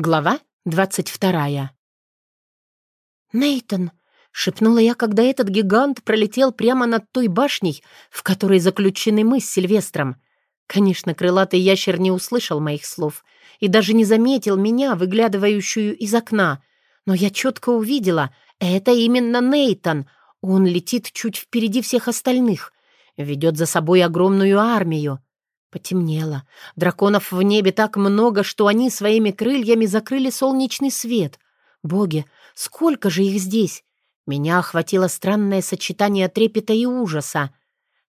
Глава двадцать вторая. «Нейтан!» — шепнула я, когда этот гигант пролетел прямо над той башней, в которой заключены мы с Сильвестром. Конечно, крылатый ящер не услышал моих слов и даже не заметил меня, выглядывающую из окна. Но я четко увидела — это именно Нейтан. Он летит чуть впереди всех остальных, ведет за собой огромную армию. Потемнело. Драконов в небе так много, что они своими крыльями закрыли солнечный свет. Боги, сколько же их здесь! Меня охватило странное сочетание трепета и ужаса.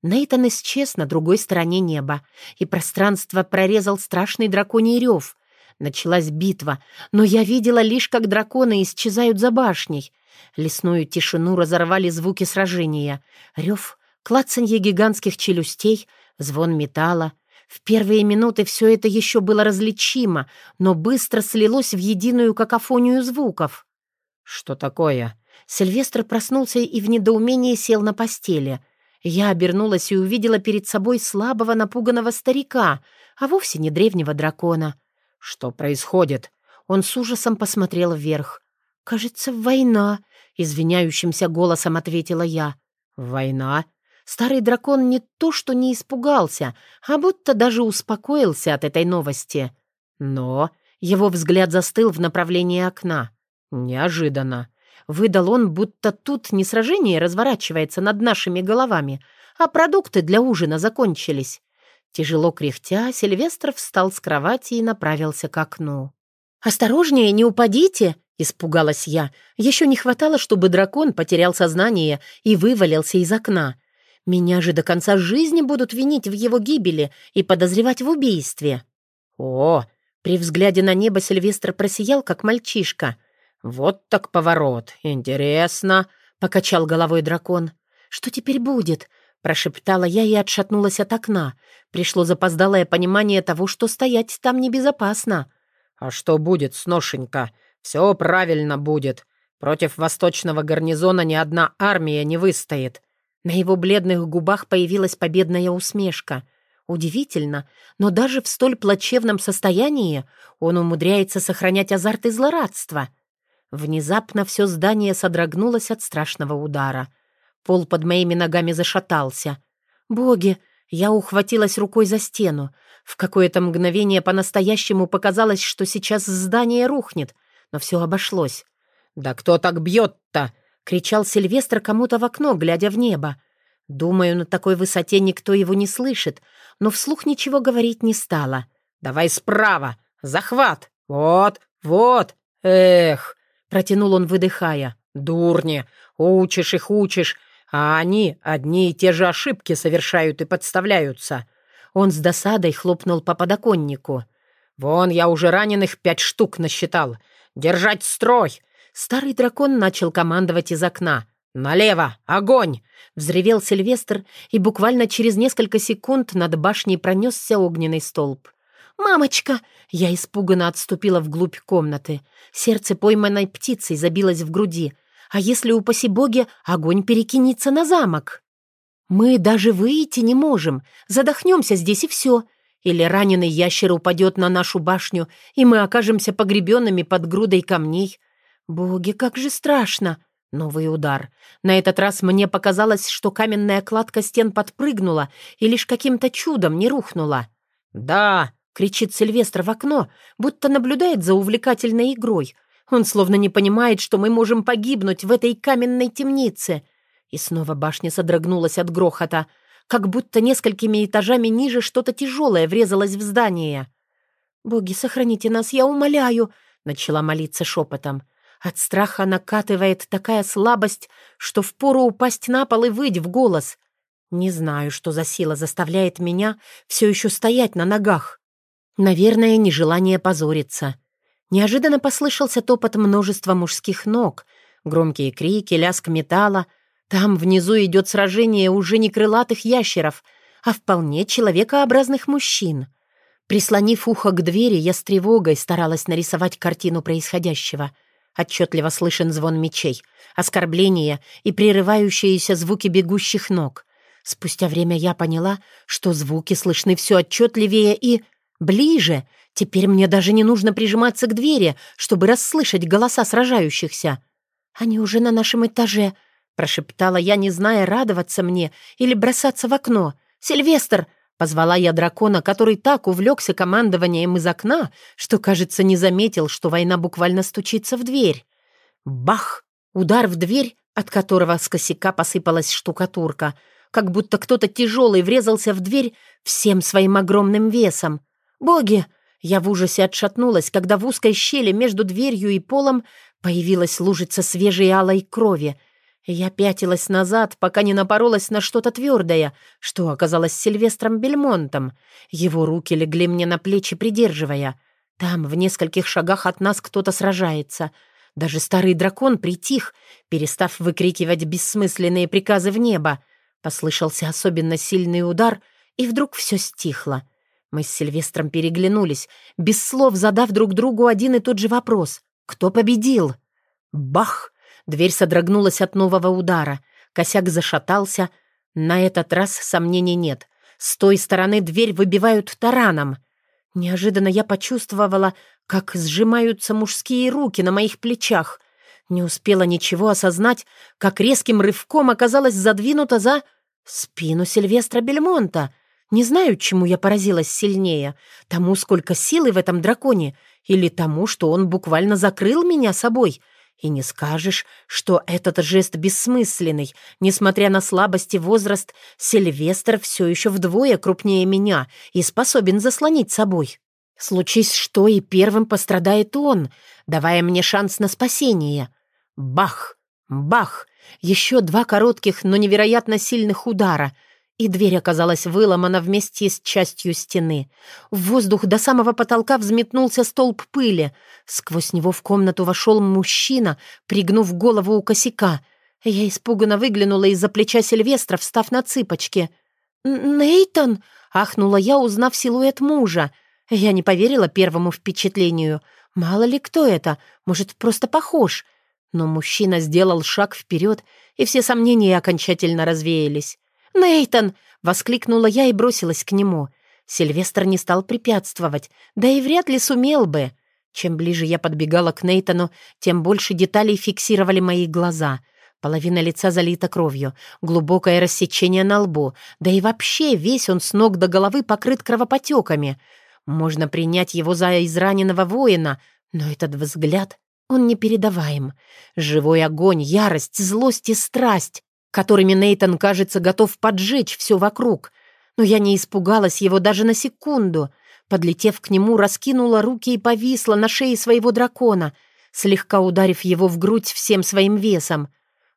Нейтан исчез на другой стороне неба, и пространство прорезал страшный драконий рев. Началась битва, но я видела лишь, как драконы исчезают за башней. Лесную тишину разорвали звуки сражения. Рев, клацанье гигантских челюстей, звон металла, в первые минуты все это еще было различимо, но быстро слилось в единую какофонию звуков. «Что такое?» Сильвестр проснулся и в недоумении сел на постели. Я обернулась и увидела перед собой слабого напуганного старика, а вовсе не древнего дракона. «Что происходит?» Он с ужасом посмотрел вверх. «Кажется, война», — извиняющимся голосом ответила я. «Война?» Старый дракон не то что не испугался, а будто даже успокоился от этой новости. Но его взгляд застыл в направлении окна. Неожиданно. Выдал он, будто тут не сражение разворачивается над нашими головами, а продукты для ужина закончились. Тяжело кряхтя, Сильвестр встал с кровати и направился к окну. «Осторожнее, не упадите!» — испугалась я. Еще не хватало, чтобы дракон потерял сознание и вывалился из окна. Меня же до конца жизни будут винить в его гибели и подозревать в убийстве. О, при взгляде на небо Сильвестр просиял, как мальчишка. Вот так поворот. Интересно, покачал головой дракон. Что теперь будет? прошептала я и отшатнулась от окна. Пришло запоздалое понимание того, что стоять там небезопасно. А что будет, сношенька? Все правильно будет. Против восточного гарнизона ни одна армия не выстоит. На его бледных губах появилась победная усмешка. Удивительно, но даже в столь плачевном состоянии он умудряется сохранять азарт и злорадство. Внезапно все здание содрогнулось от страшного удара. Пол под моими ногами зашатался. «Боги!» Я ухватилась рукой за стену. В какое-то мгновение по-настоящему показалось, что сейчас здание рухнет, но все обошлось. «Да кто так бьет-то?» Кричал Сильвестр кому-то в окно, глядя в небо. Думаю, на такой высоте никто его не слышит, но вслух ничего говорить не стало. «Давай справа! Захват! Вот, вот! Эх!» Протянул он, выдыхая. «Дурни! Учишь их, учишь, а они одни и те же ошибки совершают и подставляются». Он с досадой хлопнул по подоконнику. «Вон я уже раненых пять штук насчитал. Держать строй! Старый дракон начал командовать из окна. «Налево! Огонь!» — взревел Сильвестр, и буквально через несколько секунд над башней пронесся огненный столб. «Мамочка!» — я испуганно отступила вглубь комнаты. Сердце пойманной птицей забилось в груди. «А если, упаси боги, огонь перекинется на замок?» «Мы даже выйти не можем. Задохнемся здесь и все. Или раненый ящер упадет на нашу башню, и мы окажемся погребенными под грудой камней. Боги, как же страшно! Новый удар. На этот раз мне показалось, что каменная кладка стен подпрыгнула и лишь каким-то чудом не рухнула. «Да!» — кричит Сильвестр в окно, будто наблюдает за увлекательной игрой. Он словно не понимает, что мы можем погибнуть в этой каменной темнице. И снова башня содрогнулась от грохота, как будто несколькими этажами ниже что-то тяжелое врезалось в здание. «Боги, сохраните нас, я умоляю!» — начала молиться шепотом. От страха накатывает такая слабость, что впору упасть на пол и выть в голос. Не знаю, что за сила заставляет меня все еще стоять на ногах. Наверное, нежелание позориться. Неожиданно послышался топот множества мужских ног, громкие крики, лязг металла. Там внизу идет сражение уже не крылатых ящеров, а вполне человекообразных мужчин. Прислонив ухо к двери, я с тревогой старалась нарисовать картину происходящего — Отчетливо слышен звон мечей, оскорбления и прерывающиеся звуки бегущих ног. Спустя время я поняла, что звуки слышны все отчетливее и ближе. Теперь мне даже не нужно прижиматься к двери, чтобы расслышать голоса сражающихся. «Они уже на нашем этаже», — прошептала я, не зная, радоваться мне или бросаться в окно. «Сильвестр!» — позвала я дракона, который так увлекся командованием из окна, что, кажется, не заметил, что война буквально стучится в дверь. Бах! Удар в дверь, от которого с косяка посыпалась штукатурка, как будто кто-то тяжелый врезался в дверь всем своим огромным весом. «Боги!» Я в ужасе отшатнулась, когда в узкой щели между дверью и полом появилась лужица свежей алой крови. Я пятилась назад, пока не напоролась на что-то твердое, что оказалось Сильвестром Бельмонтом. Его руки легли мне на плечи, придерживая. Там, в нескольких шагах от нас, кто-то сражается — даже старый дракон притих, перестав выкрикивать бессмысленные приказы в небо. Послышался особенно сильный удар, и вдруг все стихло. Мы с Сильвестром переглянулись, без слов задав друг другу один и тот же вопрос. «Кто победил?» Бах! Дверь содрогнулась от нового удара. Косяк зашатался. На этот раз сомнений нет. С той стороны дверь выбивают тараном. Неожиданно я почувствовала, как сжимаются мужские руки на моих плечах. Не успела ничего осознать, как резким рывком оказалась задвинута за спину Сильвестра Бельмонта. Не знаю, чему я поразилась сильнее. Тому, сколько силы в этом драконе, или тому, что он буквально закрыл меня собой. И не скажешь, что этот жест бессмысленный. Несмотря на слабость и возраст, Сильвестр все еще вдвое крупнее меня и способен заслонить собой. Случись что, и первым пострадает он, давая мне шанс на спасение. Бах! Бах! Еще два коротких, но невероятно сильных удара, и дверь оказалась выломана вместе с частью стены. В воздух до самого потолка взметнулся столб пыли. Сквозь него в комнату вошел мужчина, пригнув голову у косяка. Я испуганно выглянула из-за плеча Сильвестра, встав на цыпочки. «Нейтан!» — ахнула я, узнав силуэт мужа — я не поверила первому впечатлению. Мало ли кто это, может, просто похож. Но мужчина сделал шаг вперед, и все сомнения окончательно развеялись. «Нейтан!» — воскликнула я и бросилась к нему. Сильвестр не стал препятствовать, да и вряд ли сумел бы. Чем ближе я подбегала к Нейтану, тем больше деталей фиксировали мои глаза. Половина лица залита кровью, глубокое рассечение на лбу, да и вообще весь он с ног до головы покрыт кровопотеками. Можно принять его за израненного воина, но этот взгляд, он непередаваем. Живой огонь, ярость, злость и страсть, которыми Нейтон, кажется, готов поджечь все вокруг. Но я не испугалась его даже на секунду. Подлетев к нему, раскинула руки и повисла на шее своего дракона, слегка ударив его в грудь всем своим весом.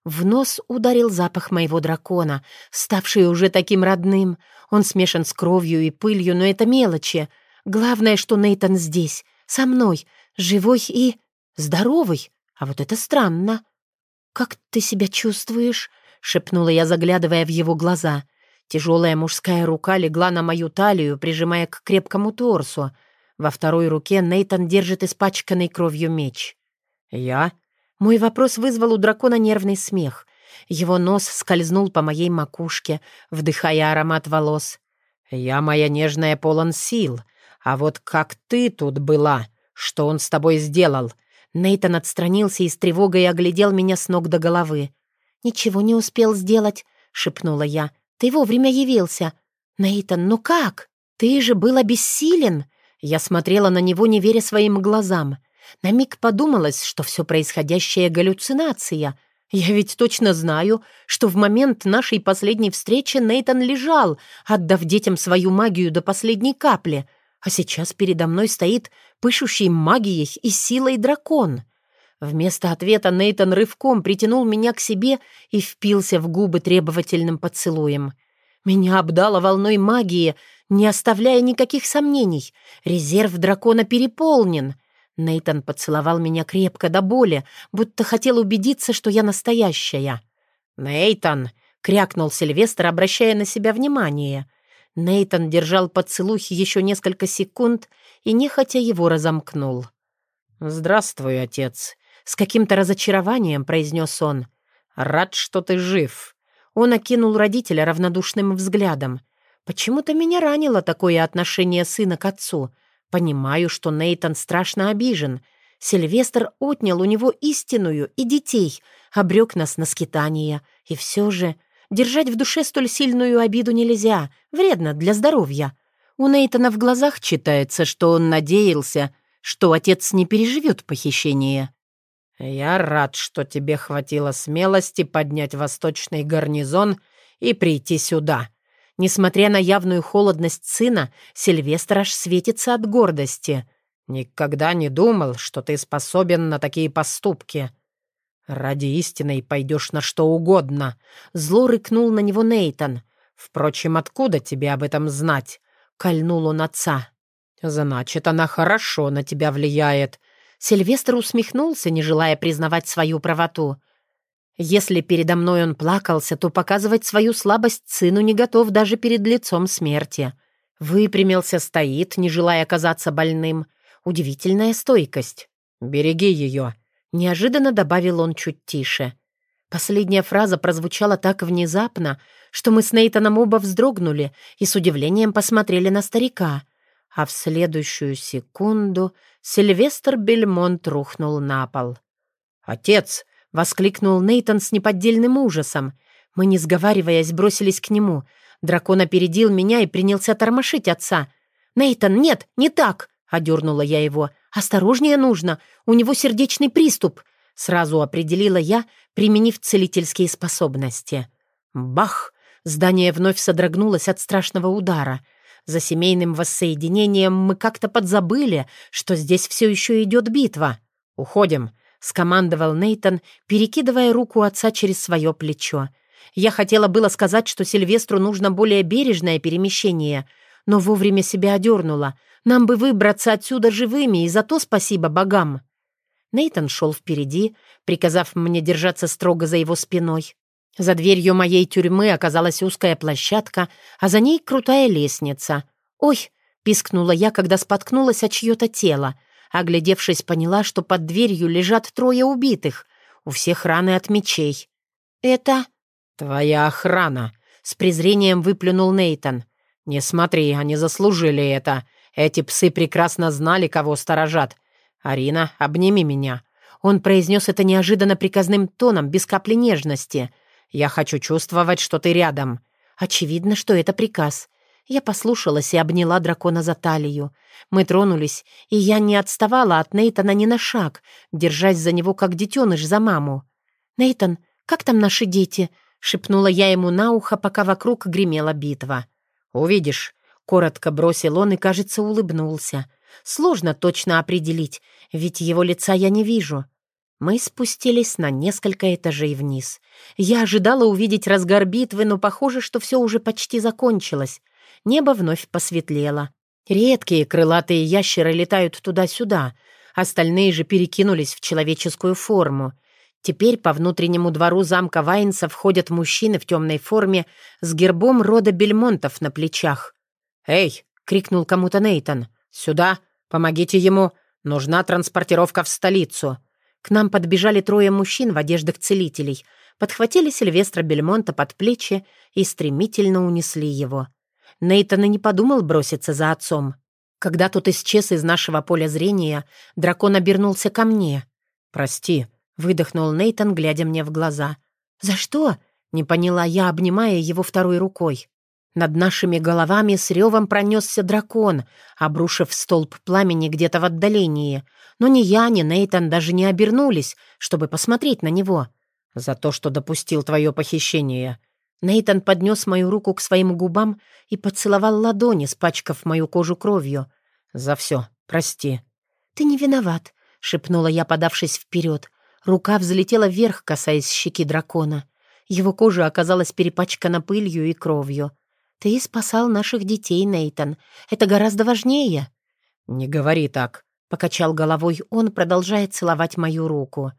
В нос ударил запах моего дракона, ставший уже таким родным. Он смешан с кровью и пылью, но это мелочи — Главное, что Нейтан здесь, со мной, живой и здоровый. А вот это странно. «Как ты себя чувствуешь?» — шепнула я, заглядывая в его глаза. Тяжелая мужская рука легла на мою талию, прижимая к крепкому торсу. Во второй руке Нейтан держит испачканный кровью меч. «Я?» Мой вопрос вызвал у дракона нервный смех. Его нос скользнул по моей макушке, вдыхая аромат волос. «Я, моя нежная, полон сил. А вот как ты тут была? Что он с тобой сделал?» Нейтан отстранился и с тревогой оглядел меня с ног до головы. «Ничего не успел сделать», — шепнула я. «Ты вовремя явился». «Нейтан, ну как? Ты же был обессилен!» Я смотрела на него, не веря своим глазам. На миг подумалось, что все происходящее — галлюцинация. Я ведь точно знаю, что в момент нашей последней встречи Нейтан лежал, отдав детям свою магию до последней капли — а сейчас передо мной стоит пышущий магией и силой дракон. Вместо ответа Нейтан рывком притянул меня к себе и впился в губы требовательным поцелуем. Меня обдало волной магии, не оставляя никаких сомнений. Резерв дракона переполнен. Нейтан поцеловал меня крепко до боли, будто хотел убедиться, что я настоящая. «Нейтан!» — крякнул Сильвестр, обращая на себя внимание — Нейтон держал поцелуй еще несколько секунд и нехотя его разомкнул. «Здравствуй, отец», — с каким-то разочарованием произнес он. «Рад, что ты жив». Он окинул родителя равнодушным взглядом. «Почему-то меня ранило такое отношение сына к отцу. Понимаю, что Нейтан страшно обижен. Сильвестр отнял у него истинную и детей, обрек нас на скитание. И все же держать в душе столь сильную обиду нельзя, вредно для здоровья. У Нейтана в глазах читается, что он надеялся, что отец не переживет похищение. «Я рад, что тебе хватило смелости поднять восточный гарнизон и прийти сюда». Несмотря на явную холодность сына, Сильвестр аж светится от гордости. «Никогда не думал, что ты способен на такие поступки. Ради истины пойдешь на что угодно», — зло рыкнул на него Нейтан. «Впрочем, откуда тебе об этом знать?» — кольнул он отца. «Значит, она хорошо на тебя влияет», Сильвестр усмехнулся, не желая признавать свою правоту. Если передо мной он плакался, то показывать свою слабость сыну не готов даже перед лицом смерти. Выпрямился, стоит, не желая оказаться больным. Удивительная стойкость. «Береги ее», — неожиданно добавил он чуть тише. Последняя фраза прозвучала так внезапно, что мы с Нейтаном оба вздрогнули и с удивлением посмотрели на старика. А в следующую секунду Сильвестр Бельмонт рухнул на пол. «Отец!» — воскликнул Нейтон с неподдельным ужасом. Мы, не сговариваясь, бросились к нему. Дракон опередил меня и принялся тормошить отца. Нейтон, нет, не так!» — одернула я его. «Осторожнее нужно, у него сердечный приступ!» Сразу определила я, применив целительские способности. Бах! Здание вновь содрогнулось от страшного удара — за семейным воссоединением мы как-то подзабыли, что здесь все еще идет битва. «Уходим», — скомандовал Нейтон, перекидывая руку отца через свое плечо. Я хотела было сказать, что Сильвестру нужно более бережное перемещение, но вовремя себя одернула. Нам бы выбраться отсюда живыми, и за то спасибо богам. Нейтон шел впереди, приказав мне держаться строго за его спиной. За дверью моей тюрьмы оказалась узкая площадка, а за ней крутая лестница. «Ой!» — пискнула я, когда споткнулась о чье-то тело. Оглядевшись, поняла, что под дверью лежат трое убитых. У всех раны от мечей. «Это...» «Твоя охрана!» — с презрением выплюнул Нейтон. «Не смотри, они заслужили это. Эти псы прекрасно знали, кого сторожат. Арина, обними меня». Он произнес это неожиданно приказным тоном, без капли нежности — я хочу чувствовать, что ты рядом». Очевидно, что это приказ. Я послушалась и обняла дракона за талию. Мы тронулись, и я не отставала от Нейтана ни на шаг, держась за него, как детеныш за маму. «Нейтан, как там наши дети?» — шепнула я ему на ухо, пока вокруг гремела битва. «Увидишь», — коротко бросил он и, кажется, улыбнулся. «Сложно точно определить, ведь его лица я не вижу. Мы спустились на несколько этажей вниз. Я ожидала увидеть разгар битвы, но похоже, что все уже почти закончилось. Небо вновь посветлело. Редкие крылатые ящеры летают туда-сюда, остальные же перекинулись в человеческую форму. Теперь по внутреннему двору замка Вайнса входят мужчины в темной форме с гербом рода Бельмонтов на плечах. «Эй!» — крикнул кому-то Нейтон. «Сюда! Помогите ему! Нужна транспортировка в столицу!» К нам подбежали трое мужчин в одеждах целителей, подхватили Сильвестра Бельмонта под плечи и стремительно унесли его. Нейтан и не подумал броситься за отцом. Когда тот исчез из нашего поля зрения, дракон обернулся ко мне. «Прости», — выдохнул Нейтан, глядя мне в глаза. «За что?» — не поняла я, обнимая его второй рукой. Над нашими головами с ревом пронесся дракон, обрушив столб пламени где-то в отдалении. Но ни я, ни Нейтан даже не обернулись, чтобы посмотреть на него. «За то, что допустил твое похищение». Нейтан поднес мою руку к своим губам и поцеловал ладони, спачкав мою кожу кровью. «За все. Прости». «Ты не виноват», — шепнула я, подавшись вперед. Рука взлетела вверх, касаясь щеки дракона. Его кожа оказалась перепачкана пылью и кровью. «Ты спасал наших детей, Нейтан. Это гораздо важнее». «Не говори так», — покачал головой он, продолжая целовать мою руку.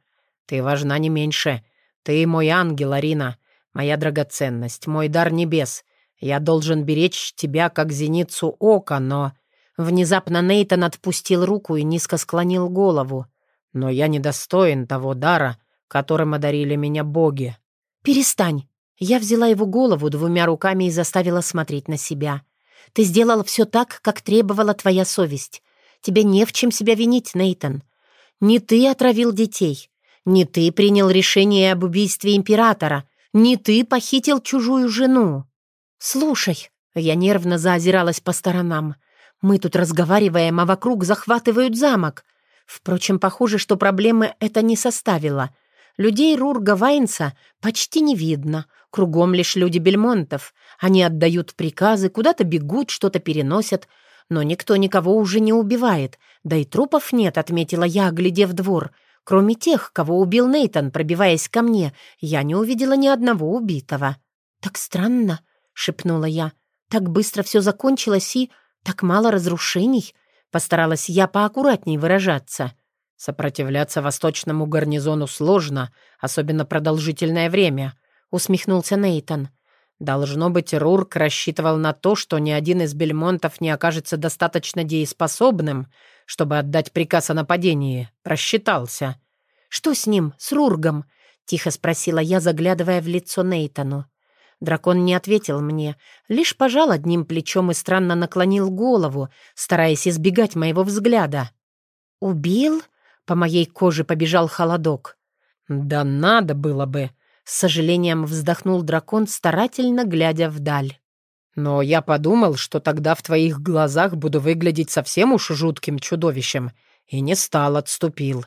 «Ты важна не меньше. Ты мой ангел, Арина, моя драгоценность, мой дар небес. Я должен беречь тебя, как зеницу ока, но...» Внезапно Нейтан отпустил руку и низко склонил голову. «Но я недостоин того дара, которым одарили меня боги». «Перестань!» Я взяла его голову двумя руками и заставила смотреть на себя. «Ты сделал все так, как требовала твоя совесть. Тебе не в чем себя винить, Нейтон. Не ты отравил детей. Не ты принял решение об убийстве императора. Не ты похитил чужую жену. Слушай, я нервно заозиралась по сторонам. Мы тут разговариваем, а вокруг захватывают замок. Впрочем, похоже, что проблемы это не составило. Людей Рурга Вайнца почти не видно. Кругом лишь люди Бельмонтов. Они отдают приказы, куда-то бегут, что-то переносят. Но никто никого уже не убивает. Да и трупов нет, отметила я, оглядев двор. Кроме тех, кого убил Нейтон, пробиваясь ко мне, я не увидела ни одного убитого. «Так странно», — шепнула я. «Так быстро все закончилось и...» «Так мало разрушений?» Постаралась я поаккуратней выражаться. «Сопротивляться восточному гарнизону сложно, особенно продолжительное время», — усмехнулся Нейтон. «Должно быть, Рурк рассчитывал на то, что ни один из бельмонтов не окажется достаточно дееспособным, чтобы отдать приказ о нападении. Просчитался». «Что с ним, с Рургом?» — тихо спросила я, заглядывая в лицо Нейтану. Дракон не ответил мне, лишь пожал одним плечом и странно наклонил голову, стараясь избегать моего взгляда. «Убил?» — по моей коже побежал холодок. «Да надо было бы!» — с сожалением вздохнул дракон, старательно глядя вдаль. «Но я подумал, что тогда в твоих глазах буду выглядеть совсем уж жутким чудовищем, и не стал, отступил».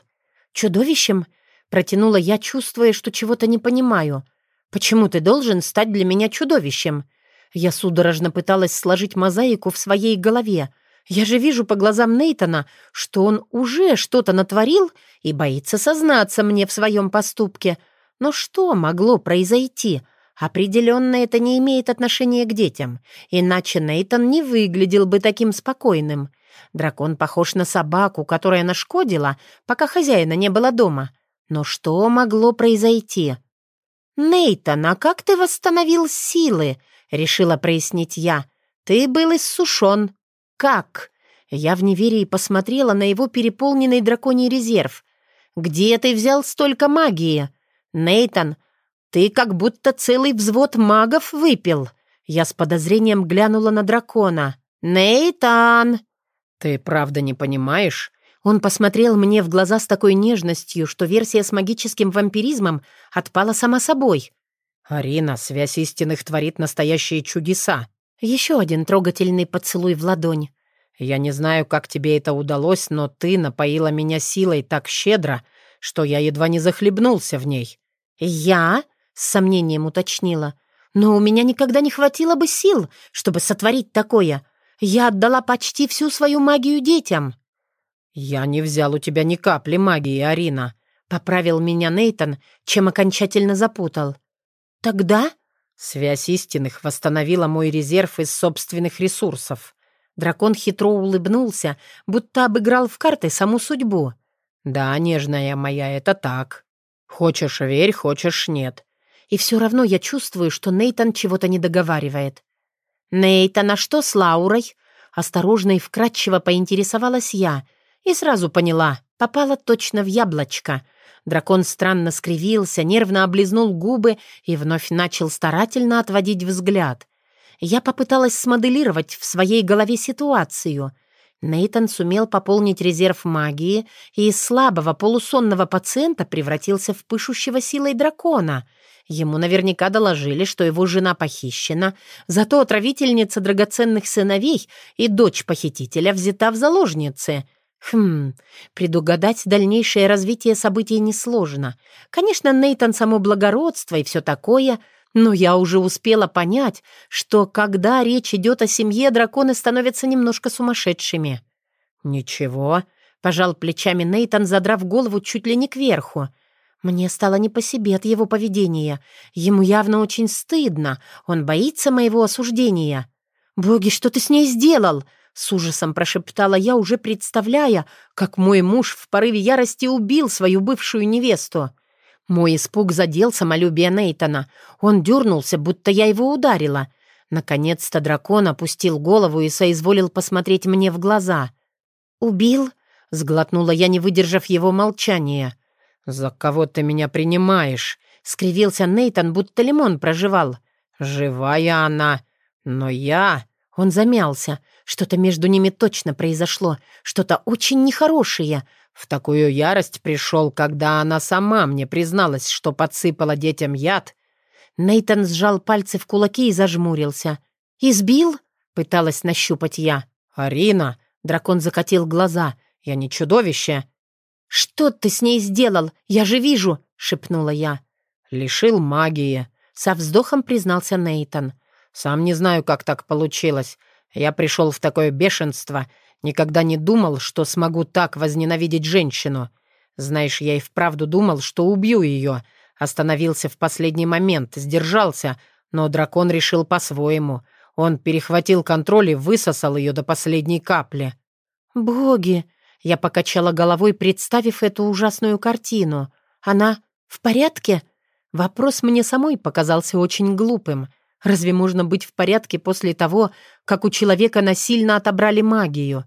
«Чудовищем?» — протянула я, чувствуя, что чего-то не понимаю — Почему ты должен стать для меня чудовищем? Я судорожно пыталась сложить мозаику в своей голове. Я же вижу по глазам Нейтона, что он уже что-то натворил и боится сознаться мне в своем поступке. Но что могло произойти? Определенно это не имеет отношения к детям, иначе Нейтон не выглядел бы таким спокойным. Дракон похож на собаку, которая нашкодила, пока хозяина не было дома. Но что могло произойти? «Нейтан, а как ты восстановил силы?» — решила прояснить я. «Ты был иссушен». «Как?» Я в неверии посмотрела на его переполненный драконий резерв. «Где ты взял столько магии?» «Нейтан, ты как будто целый взвод магов выпил». Я с подозрением глянула на дракона. «Нейтан!» «Ты правда не понимаешь?» Он посмотрел мне в глаза с такой нежностью, что версия с магическим вампиризмом отпала сама собой. «Арина, связь истинных творит настоящие чудеса». Еще один трогательный поцелуй в ладонь. «Я не знаю, как тебе это удалось, но ты напоила меня силой так щедро, что я едва не захлебнулся в ней». «Я?» — с сомнением уточнила. «Но у меня никогда не хватило бы сил, чтобы сотворить такое. Я отдала почти всю свою магию детям». «Я не взял у тебя ни капли магии, Арина», — поправил меня Нейтон, чем окончательно запутал. «Тогда?» Связь истинных восстановила мой резерв из собственных ресурсов. Дракон хитро улыбнулся, будто обыграл в карты саму судьбу. «Да, нежная моя, это так. Хочешь — верь, хочешь — нет». И все равно я чувствую, что Нейтан чего-то не договаривает. «Нейтан, а что с Лаурой?» Осторожно и вкратчиво поинтересовалась я — и сразу поняла, попала точно в яблочко. Дракон странно скривился, нервно облизнул губы и вновь начал старательно отводить взгляд. Я попыталась смоделировать в своей голове ситуацию. Нейтан сумел пополнить резерв магии и из слабого полусонного пациента превратился в пышущего силой дракона. Ему наверняка доложили, что его жена похищена, зато отравительница драгоценных сыновей и дочь похитителя взята в заложницы — Хм, предугадать дальнейшее развитие событий несложно. Конечно, Нейтан само благородство и все такое, но я уже успела понять, что когда речь идет о семье, драконы становятся немножко сумасшедшими. «Ничего», — пожал плечами Нейтан, задрав голову чуть ли не кверху. Мне стало не по себе от его поведения. Ему явно очень стыдно. Он боится моего осуждения. «Боги, что ты с ней сделал?» С ужасом прошептала я, уже представляя, как мой муж в порыве ярости убил свою бывшую невесту. Мой испуг задел самолюбие Нейтона. Он дернулся, будто я его ударила. Наконец-то дракон опустил голову и соизволил посмотреть мне в глаза. «Убил?» — сглотнула я, не выдержав его молчания. «За кого ты меня принимаешь?» — скривился Нейтон, будто лимон проживал. «Живая она, но я...» Он замялся. Что-то между ними точно произошло, что-то очень нехорошее. В такую ярость пришел, когда она сама мне призналась, что подсыпала детям яд. Нейтан сжал пальцы в кулаки и зажмурился. «Избил?» — пыталась нащупать я. «Арина!» — дракон закатил глаза. «Я не чудовище!» «Что ты с ней сделал? Я же вижу!» — шепнула я. «Лишил магии», — со вздохом признался Нейтан. «Сам не знаю, как так получилось. Я пришел в такое бешенство. Никогда не думал, что смогу так возненавидеть женщину. Знаешь, я и вправду думал, что убью ее. Остановился в последний момент, сдержался, но дракон решил по-своему. Он перехватил контроль и высосал ее до последней капли. «Боги!» Я покачала головой, представив эту ужасную картину. «Она в порядке?» Вопрос мне самой показался очень глупым. Разве можно быть в порядке после того, как у человека насильно отобрали магию?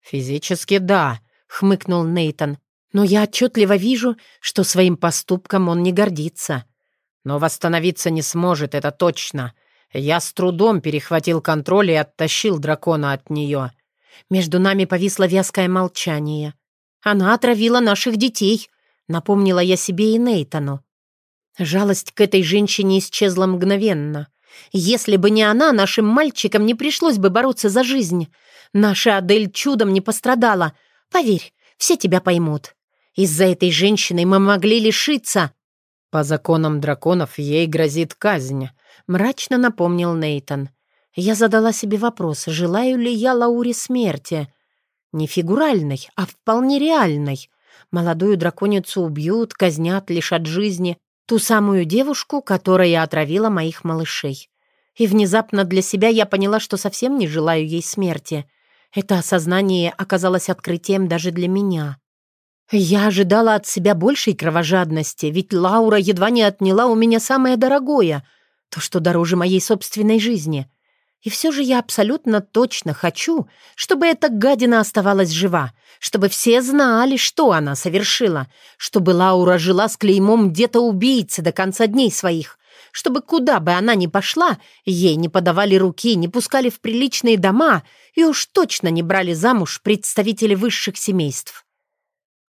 «Физически да», — хмыкнул Нейтон. «Но я отчетливо вижу, что своим поступком он не гордится. Но восстановиться не сможет, это точно. Я с трудом перехватил контроль и оттащил дракона от нее». Между нами повисло вязкое молчание. «Она отравила наших детей», — напомнила я себе и Нейтану. Жалость к этой женщине исчезла мгновенно. Если бы не она, нашим мальчикам не пришлось бы бороться за жизнь. Наша Адель чудом не пострадала. Поверь, все тебя поймут. Из-за этой женщины мы могли лишиться...» «По законам драконов ей грозит казнь», — мрачно напомнил Нейтон. Я задала себе вопрос, желаю ли я Лауре смерти. Не фигуральной, а вполне реальной. Молодую драконицу убьют, казнят, лишат жизни. Ту самую девушку, которая отравила моих малышей. И внезапно для себя я поняла, что совсем не желаю ей смерти. Это осознание оказалось открытием даже для меня. Я ожидала от себя большей кровожадности, ведь Лаура едва не отняла у меня самое дорогое, то, что дороже моей собственной жизни. И все же я абсолютно точно хочу, чтобы эта гадина оставалась жива, чтобы все знали, что она совершила, чтобы Лаура жила с клеймом где-то убийцы до конца дней своих, чтобы куда бы она ни пошла, ей не подавали руки, не пускали в приличные дома и уж точно не брали замуж представители высших семейств.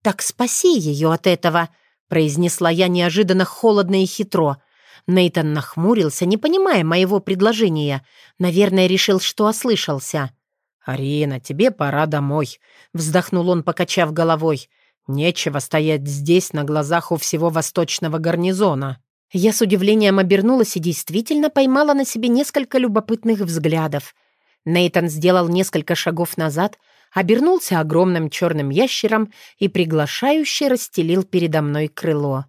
«Так спаси ее от этого», — произнесла я неожиданно холодно и хитро. Нейтан нахмурился, не понимая моего предложения. Наверное, решил, что ослышался. «Арина, тебе пора домой», — вздохнул он, покачав головой. «Нечего стоять здесь на глазах у всего восточного гарнизона». Я с удивлением обернулась и действительно поймала на себе несколько любопытных взглядов. Нейтан сделал несколько шагов назад, обернулся огромным черным ящером и приглашающе расстелил передо мной крыло.